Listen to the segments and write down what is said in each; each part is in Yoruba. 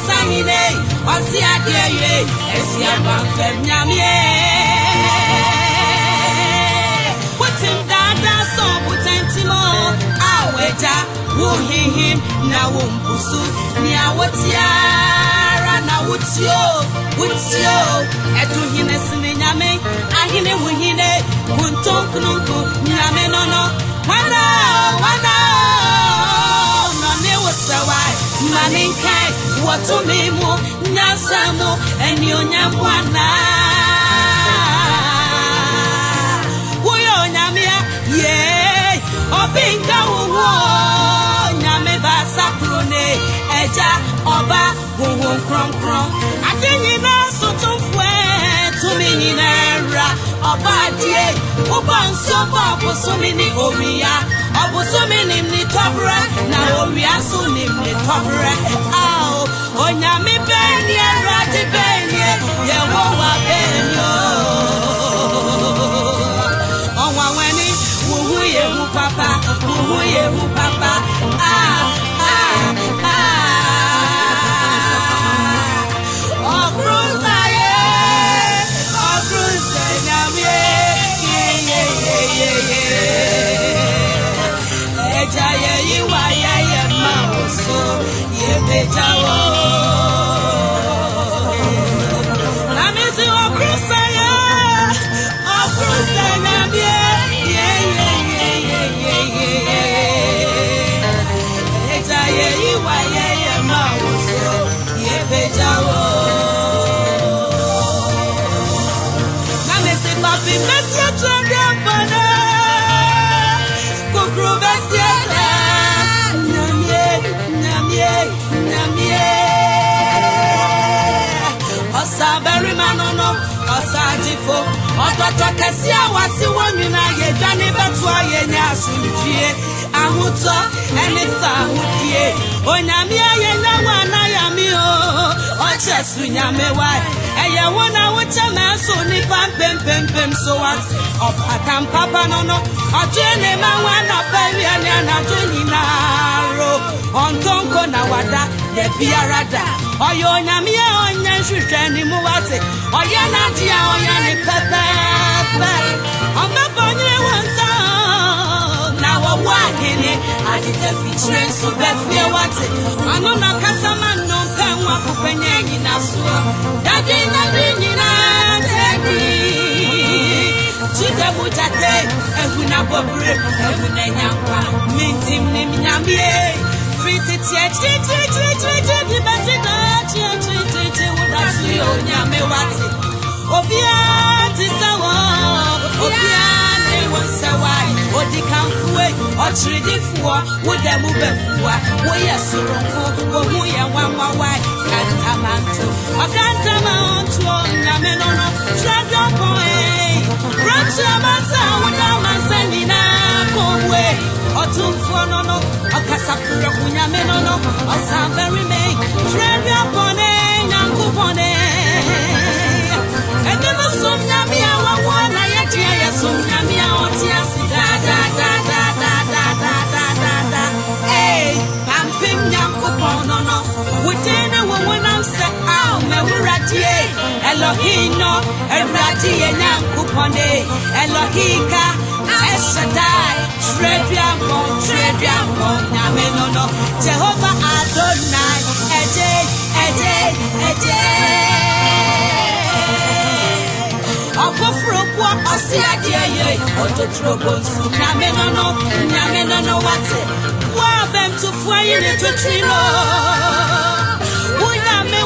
ɔsanyine ɔsi adeɛ ye esi agbanfɛm nyamie. wotim daadaa sɔ butɛntimo a wɛgya wohihim na wo mpusu nea wotiara na wotio wotio ɛto hene sene nyame ahene wo hene wo ntonkononko nyame no no. wɔ tumi mu nyasa mu ɛnionyam wana woyɛ onyamea yee obi nka wo wo nyame baasa kuro ne ɛgya ɔba wowo nkronkron ade nyinaa sotomfoɛ tumi nyinaa ra ɔba adeɛ wobɔ nsuo bɔ ni ne owia ɔbosome nim ne tɔbrɛ na owia so nim ne onyame rati awurade bɛniɛ yɛwɔ ọsadifo ọtọtọkesi awasiwomina yejanibatuoyenya asujie ahụtọ enita ahụdie onyamieyenyawanayamio ọchesunyamewai ẹ̀yẹ̀wò náà wọ́n tẹ̀ mẹ́ sọ nípa pẹ́mpẹ́mpẹ́m so wá. ọ̀pá àtàǹpápá nọ́nà ọ̀tún ẹ̀ ní máa ń wá nà pẹ́ẹ́lí ẹ̀ ní ànájú yìí náà ɔntonko na wada dabiara da ɔyɛ onyame a ɔnyɛ nhwehwɛ ne e mu e wate ɔyɛ nade a ɔyɛ ne pɛpɛɛpɛ ɔmɛbɔ nyere wɔ nsa na wɔwɔ ahene adeda fikyire nso bɛfie wate ɔno na kasa ma nnompɛ nwa kopɛnyɛ nyina soɔ dade nade nyinaa tɛdii chidamu jate ehuna bobre ehuna nyampa mintim nim nyamie titiɛ tititititi di bɛ si na titititi wuda si o nyame wati obia ti sɛ wɔn obia ne wɔn sɛ wae odi kan fue ɔtumfoɔ no no ɔkasafrɛ ho nyame no no ɔsabarime trɛwi abɔne nyankopɔne ɛde no som nyame a wawo na yɛgyeɛ yɛ som nyame a ɔte ase daadaadaadaadaadaadaada ei ampem nyankopɔn no no woden na wɔwo nam sɛ ao mawuradie elohim no awurade yɛ nyankopɔne elohika ɛhyɛ daa trebiamọ trebiamọ nyame nono jehova adonai ẹjẹ ẹjẹ ẹjẹ. ọkọfurokwọ ọsí adìẹ yẹ ọdọdúrógbò nsọ nyame nono nyame nono wate wọn abẹntufo ayi ni tuntun lọ wọn nyame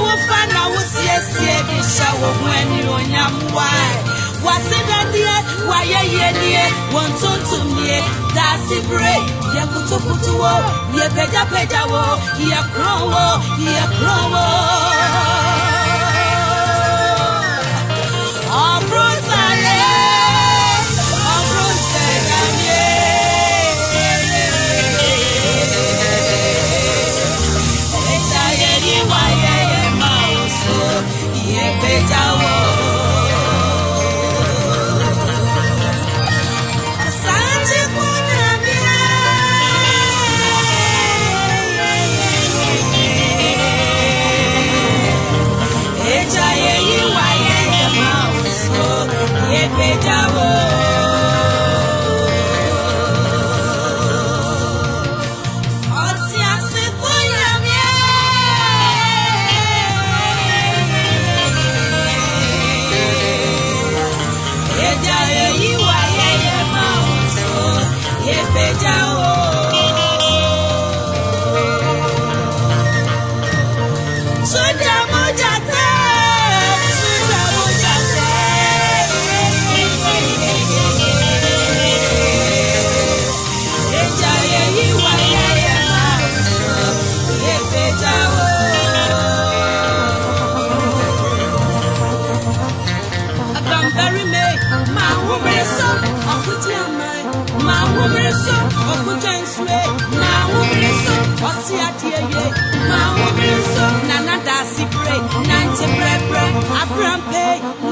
wọn waseda nie wayɛyɛ nie wɔn tuntum nie daasi bere yɛ kutukutu wɔ yɛ pɛgyapɛgya wɔ yɛ korɔn wo. yɛ korɔn wɔ. tia tia ye. Mau mi dasi pre, nante pre pre, abram pe,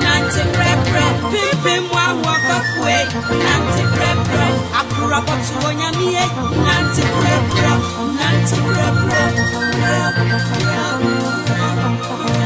nante pre pre, pipi mwa mwa kafwe, nante pre pre, akura botu onyami ye, nante pre pre, nante pre pre, pre